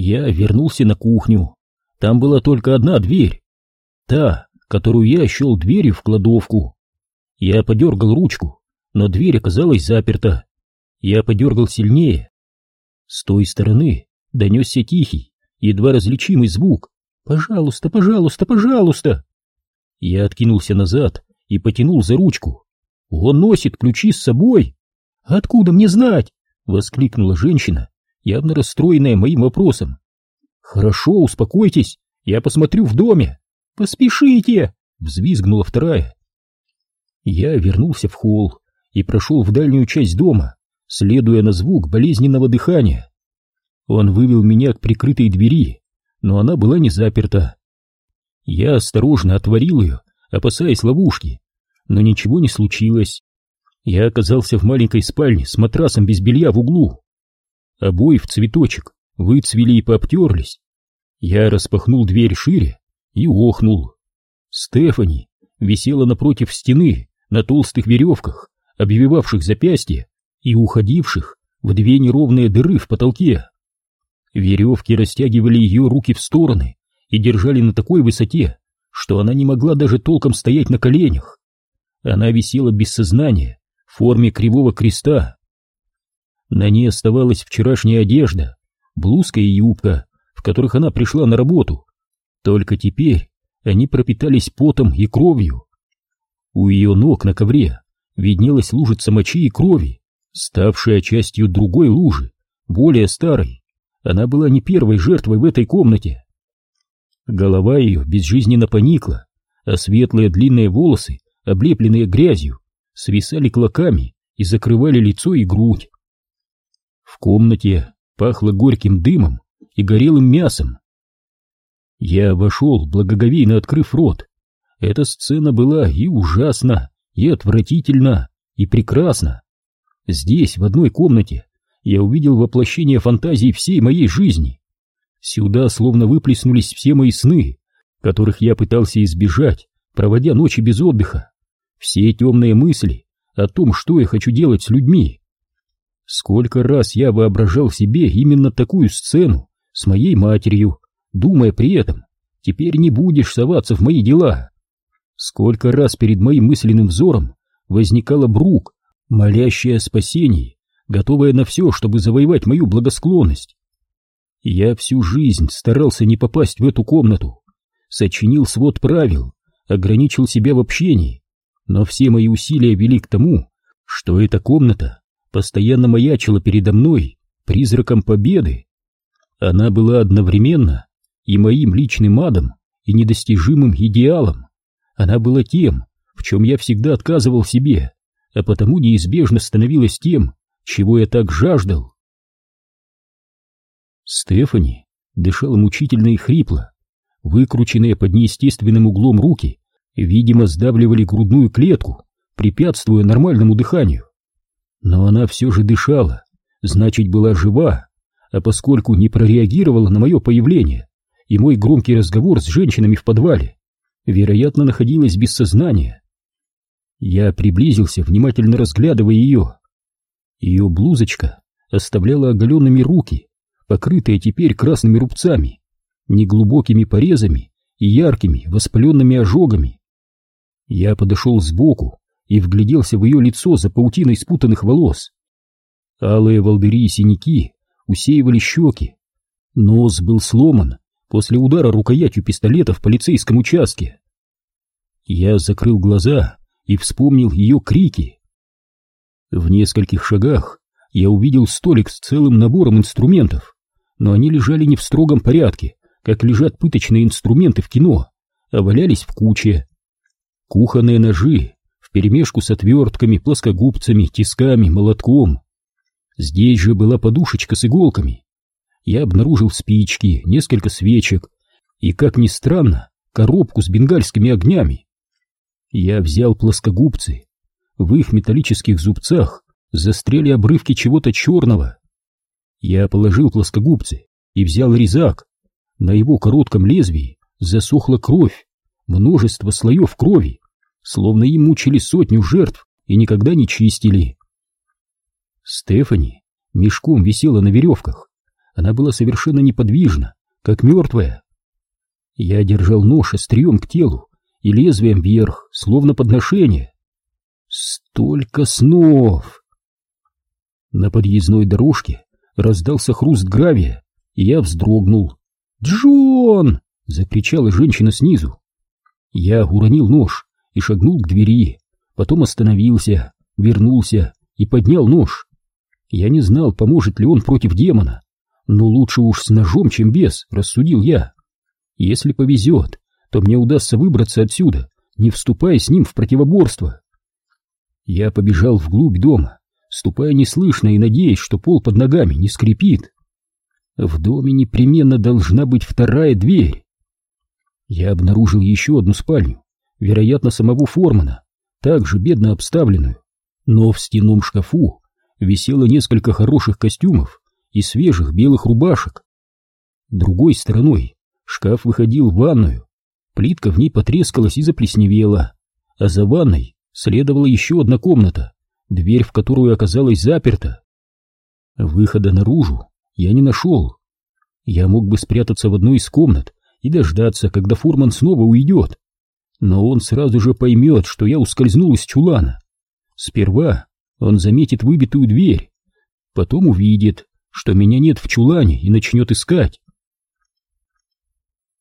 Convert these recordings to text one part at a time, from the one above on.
Я вернулся на кухню. Там была только одна дверь. Та, которую я счел дверью в кладовку. Я подергал ручку, но дверь оказалась заперта. Я подергал сильнее. С той стороны донесся тихий, едва различимый звук. «Пожалуйста, пожалуйста, пожалуйста!» Я откинулся назад и потянул за ручку. «Он носит ключи с собой!» «Откуда мне знать?» — воскликнула женщина, явно расстроенная моим вопросом. «Хорошо, успокойтесь, я посмотрю в доме». «Поспешите!» — взвизгнула вторая. Я вернулся в холл и прошел в дальнюю часть дома, следуя на звук болезненного дыхания. Он вывел меня к прикрытой двери, но она была не заперта. Я осторожно отворил ее, опасаясь ловушки, но ничего не случилось. Я оказался в маленькой спальне с матрасом без белья в углу. Обои в цветочек выцвели и пообтерлись. Я распахнул дверь шире и охнул. Стефани висела напротив стены на толстых веревках, обвивавших запястья и уходивших в две неровные дыры в потолке. Веревки растягивали ее руки в стороны и держали на такой высоте, что она не могла даже толком стоять на коленях. Она висела без сознания, в форме кривого креста. На ней оставалась вчерашняя одежда, блузка и юбка, в которых она пришла на работу. Только теперь они пропитались потом и кровью. У ее ног на ковре виднелась лужица мочи и крови, ставшая частью другой лужи, более старой. Она была не первой жертвой в этой комнате. Голова ее безжизненно поникла, а светлые длинные волосы, облепленные грязью, свисали клоками и закрывали лицо и грудь. В комнате пахло горьким дымом и горелым мясом. Я вошел, благоговейно открыв рот. Эта сцена была и ужасна, и отвратительна, и прекрасна. Здесь, в одной комнате, я увидел воплощение фантазий всей моей жизни. Сюда словно выплеснулись все мои сны, которых я пытался избежать, проводя ночи без отдыха. Все темные мысли о том, что я хочу делать с людьми. Сколько раз я воображал себе именно такую сцену с моей матерью, думая при этом, теперь не будешь соваться в мои дела. Сколько раз перед моим мысленным взором возникала Брук, молящая о спасении, готовая на все, чтобы завоевать мою благосклонность. Я всю жизнь старался не попасть в эту комнату, сочинил свод правил, ограничил себя в общении, но все мои усилия вели к тому, что эта комната постоянно маячила передо мной призраком победы. Она была одновременно и моим личным адом, и недостижимым идеалом. Она была тем, в чем я всегда отказывал себе, а потому неизбежно становилась тем, чего я так жаждал. Стефани дышала мучительно и хрипло. Выкрученные под неестественным углом руки, видимо, сдавливали грудную клетку, препятствуя нормальному дыханию. Но она все же дышала, значит, была жива, а поскольку не прореагировала на мое появление и мой громкий разговор с женщинами в подвале, вероятно, находилась без сознания. Я приблизился, внимательно разглядывая ее. Ее блузочка оставляла оголенными руки, покрытые теперь красными рубцами, неглубокими порезами и яркими воспаленными ожогами. Я подошел сбоку и вгляделся в ее лицо за паутиной спутанных волос. Алые волдыри и синяки усеивали щеки. Нос был сломан после удара рукоятью пистолета в полицейском участке. Я закрыл глаза и вспомнил ее крики. В нескольких шагах я увидел столик с целым набором инструментов, но они лежали не в строгом порядке, как лежат пыточные инструменты в кино, а валялись в куче. Кухонные ножи, вперемешку с отвертками, плоскогубцами, тисками, молотком. Здесь же была подушечка с иголками. Я обнаружил спички, несколько свечек и, как ни странно, коробку с бенгальскими огнями. Я взял плоскогубцы. В их металлических зубцах застряли обрывки чего-то черного. Я положил плоскогубцы и взял резак. На его коротком лезвии засохла кровь, множество слоев крови, словно им мучили сотню жертв и никогда не чистили. Стефани мешком висела на веревках. Она была совершенно неподвижна, как мертвая. Я держал нож острием к телу и лезвием вверх, словно подношение. Столько снов! На подъездной дорожке раздался хруст гравия, и я вздрогнул. «Джон!» — закричала женщина снизу. Я уронил нож и шагнул к двери, потом остановился, вернулся и поднял нож. Я не знал, поможет ли он против демона, но лучше уж с ножом, чем без, рассудил я. Если повезет, то мне удастся выбраться отсюда, не вступая с ним в противоборство. Я побежал вглубь дома, ступая неслышно и надеясь, что пол под ногами не скрипит. В доме непременно должна быть вторая дверь. Я обнаружил еще одну спальню, вероятно, самого Формана, также бедно обставленную, но в стенном шкафу висело несколько хороших костюмов и свежих белых рубашек. Другой стороной шкаф выходил в ванную, плитка в ней потрескалась и заплесневела, а за ванной следовала еще одна комната, дверь в которую оказалась заперта. Выхода наружу я не нашел. Я мог бы спрятаться в одной из комнат и дождаться, когда фурман снова уйдет. Но он сразу же поймет, что я ускользнул из чулана. Сперва он заметит выбитую дверь, потом увидит, что меня нет в чулане и начнет искать.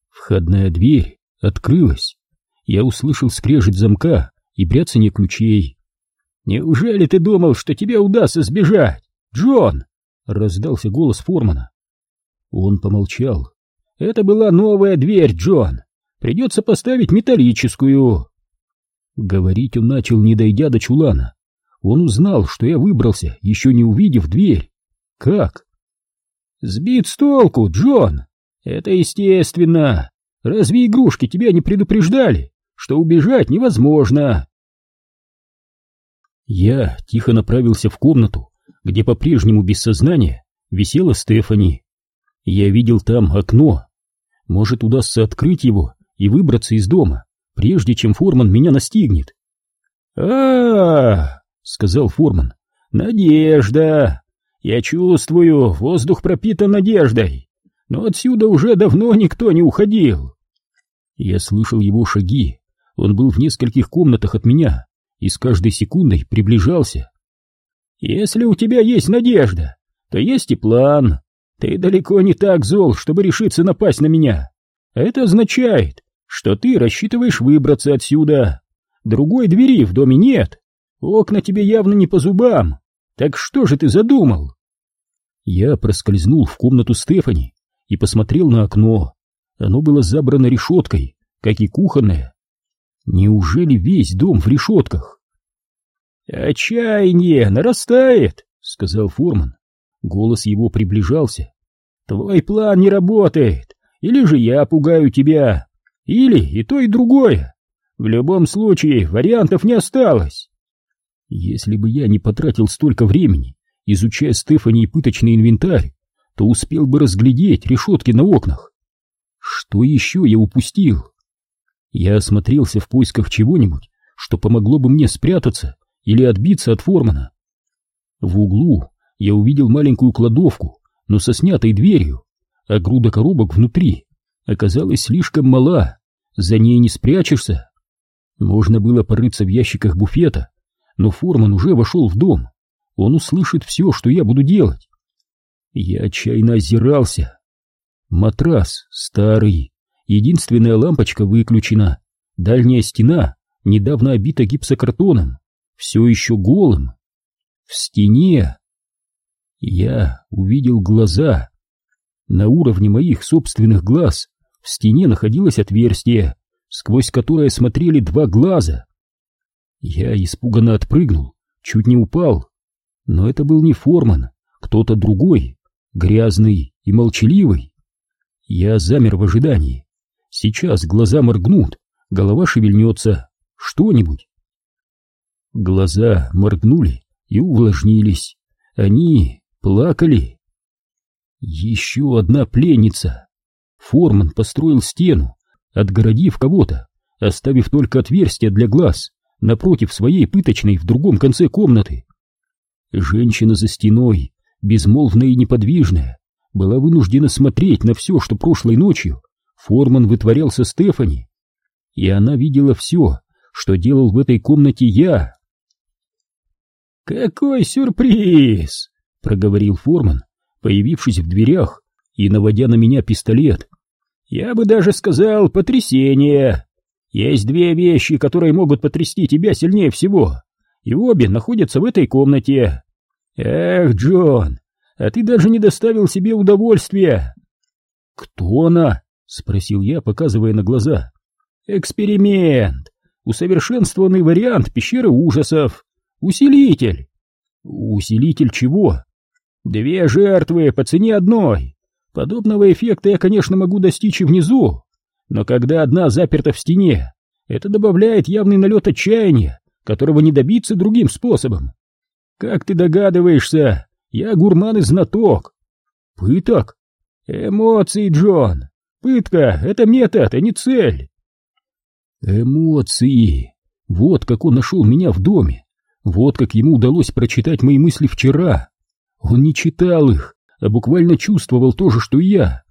Входная дверь открылась. Я услышал скрежет замка и бряцание ключей. «Неужели ты думал, что тебе удастся сбежать, Джон?» — раздался голос Формана. Он помолчал. «Это была новая дверь, Джон. Придется поставить металлическую». Говорить он начал, не дойдя до чулана. Он узнал, что я выбрался, еще не увидев дверь. Как? Сбит с толку, Джон. Это естественно. Разве игрушки тебя не предупреждали, что убежать невозможно? Я тихо направился в комнату, где по-прежнему без сознания висела Стефани. Я видел там окно. Может, удастся открыть его и выбраться из дома, прежде чем Форман меня настигнет. а, -а, -а сказал Форман. «Надежда! Я чувствую, воздух пропитан надеждой, но отсюда уже давно никто не уходил». Я слышал его шаги, он был в нескольких комнатах от меня и с каждой секундой приближался. «Если у тебя есть надежда, то есть и план. Ты далеко не так зол, чтобы решиться напасть на меня. Это означает, что ты рассчитываешь выбраться отсюда. Другой двери в доме нет, Окна тебе явно не по зубам. Так что же ты задумал? Я проскользнул в комнату Стефани и посмотрел на окно. Оно было забрано решеткой, как и кухонное. Неужели весь дом в решетках? «Отчаяние нарастает», — сказал Форман. Голос его приближался. «Твой план не работает. Или же я пугаю тебя. Или и то, и другое. В любом случае вариантов не осталось». Если бы я не потратил столько времени, изучая Стефани и пыточный инвентарь, то успел бы разглядеть решетки на окнах. Что еще я упустил? Я осмотрелся в поисках чего-нибудь, что помогло бы мне спрятаться или отбиться от Формана. В углу я увидел маленькую кладовку, но со снятой дверью, а груда коробок внутри оказалась слишком мала, за ней не спрячешься. Можно было порыться в ящиках буфета, но Форман уже вошел в дом. Он услышит все, что я буду делать. Я отчаянно озирался. Матрас старый, единственная лампочка выключена, дальняя стена недавно обита гипсокартоном, все еще голым. В стене я увидел глаза. На уровне моих собственных глаз в стене находилось отверстие, сквозь которое смотрели два глаза. Я испуганно отпрыгнул, чуть не упал. Но это был не Форман, кто-то другой, грязный и молчаливый. Я замер в ожидании. Сейчас глаза моргнут, голова шевельнется, что-нибудь. Глаза моргнули и увлажнились. Они плакали. Еще одна пленница. Форман построил стену, отгородив кого-то, оставив только отверстие для глаз напротив своей пыточной в другом конце комнаты. Женщина за стеной, безмолвная и неподвижная, была вынуждена смотреть на все, что прошлой ночью Форман вытворял со Стефани. И она видела все, что делал в этой комнате я. «Какой сюрприз!» — проговорил Форман, появившись в дверях и наводя на меня пистолет. «Я бы даже сказал потрясение. Есть две вещи, которые могут потрясти тебя сильнее всего, и обе находятся в этой комнате. Эх, Джон, а ты даже не доставил себе удовольствия!» «Кто она?» — спросил я, показывая на глаза. «Эксперимент! Усовершенствованный вариант пещеры ужасов! Усилитель!» «Усилитель чего?» «Две жертвы по цене одной! Подобного эффекта я, конечно, могу достичь и внизу, но когда одна заперта в стене, это добавляет явный налет отчаяния, которого не добиться другим способом. Как ты догадываешься, я гурман и знаток. Пыток? Эмоции, Джон. Пытка — это метод, а не цель. Эмоции. Вот как он нашел меня в доме. Вот как ему удалось прочитать мои мысли вчера. Он не читал их, а буквально чувствовал то же, что и я.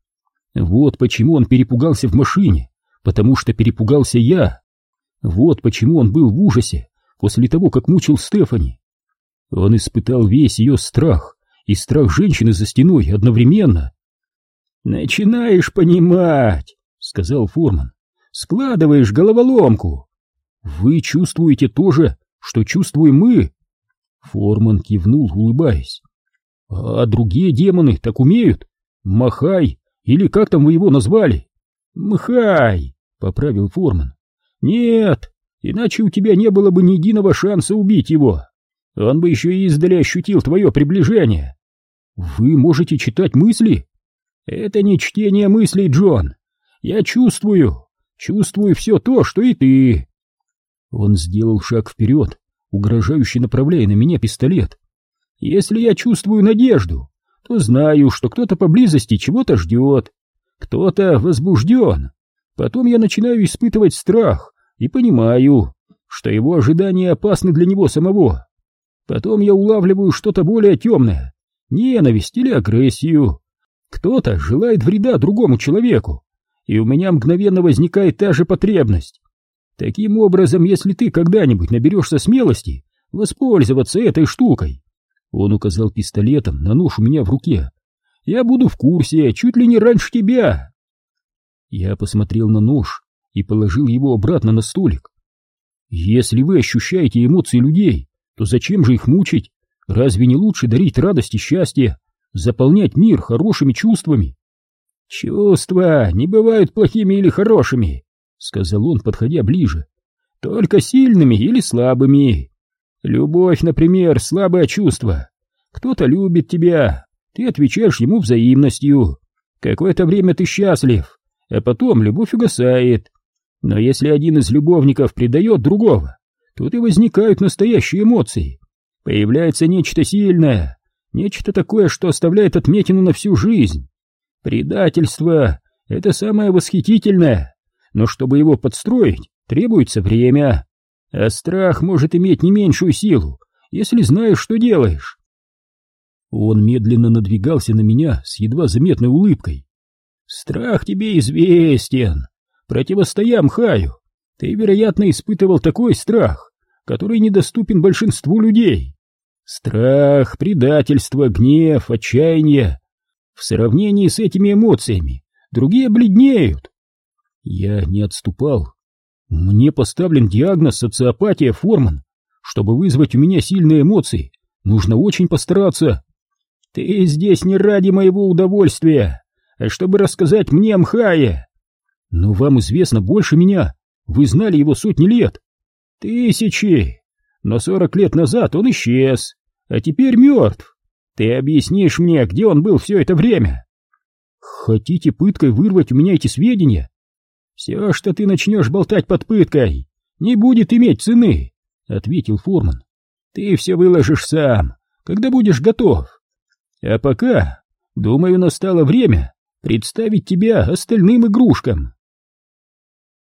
Вот почему он перепугался в машине, потому что перепугался я. Вот почему он был в ужасе после того, как мучил Стефани. Он испытал весь ее страх и страх женщины за стеной одновременно. «Начинаешь понимать», — сказал Форман. «Складываешь головоломку». «Вы чувствуете то же, что чувствуем мы?» Форман кивнул, улыбаясь. «А другие демоны так умеют? Махай, или как там вы его назвали?» «Мхай», — поправил Форман. «Нет, иначе у тебя не было бы ни единого шанса убить его. Он бы еще и издали ощутил твое приближение. Вы можете читать мысли? Это не чтение мыслей, Джон. Я чувствую, чувствую все то, что и ты. Он сделал шаг вперед, угрожающе направляя на меня пистолет. Если я чувствую надежду, то знаю, что кто-то поблизости чего-то ждет, кто-то возбужден. Потом я начинаю испытывать страх и понимаю, что его ожидания опасны для него самого. Потом я улавливаю что-то более темное, ненависть или агрессию. Кто-то желает вреда другому человеку, и у меня мгновенно возникает та же потребность. Таким образом, если ты когда-нибудь наберешься смелости воспользоваться этой штукой, он указал пистолетом на нож у меня в руке, я буду в курсе чуть ли не раньше тебя. Я посмотрел на нож и положил его обратно на столик. Если вы ощущаете эмоции людей, то зачем же их мучить? Разве не лучше дарить радость и счастье, заполнять мир хорошими чувствами? Чувства не бывают плохими или хорошими, сказал он, подходя ближе. Только сильными или слабыми. Любовь, например, слабое чувство. Кто-то любит тебя, ты отвечаешь ему взаимностью. Какое-то время ты счастлив, а потом любовь угасает. Но если один из любовников предает другого, Тут и возникают настоящие эмоции. Появляется нечто сильное, нечто такое, что оставляет отметину на всю жизнь. Предательство — это самое восхитительное, но чтобы его подстроить, требуется время. А страх может иметь не меньшую силу, если знаешь, что делаешь. Он медленно надвигался на меня с едва заметной улыбкой. «Страх тебе известен. Противостоям Хаю. Ты, вероятно, испытывал такой страх, который недоступен большинству людей. Страх, предательство, гнев, отчаяние. В сравнении с этими эмоциями другие бледнеют. Я не отступал. Мне поставлен диагноз социопатия Форман. Чтобы вызвать у меня сильные эмоции, нужно очень постараться. Ты здесь не ради моего удовольствия, а чтобы рассказать мне о Мхае. Но вам известно больше меня. Вы знали его сотни лет. Тысячи! Но сорок лет назад он исчез, а теперь мертв. Ты объяснишь мне, где он был все это время? Хотите пыткой вырвать у меня эти сведения? Все, что ты начнешь болтать под пыткой, не будет иметь цены, — ответил Форман. Ты все выложишь сам, когда будешь готов. А пока, думаю, настало время представить тебя остальным игрушкам.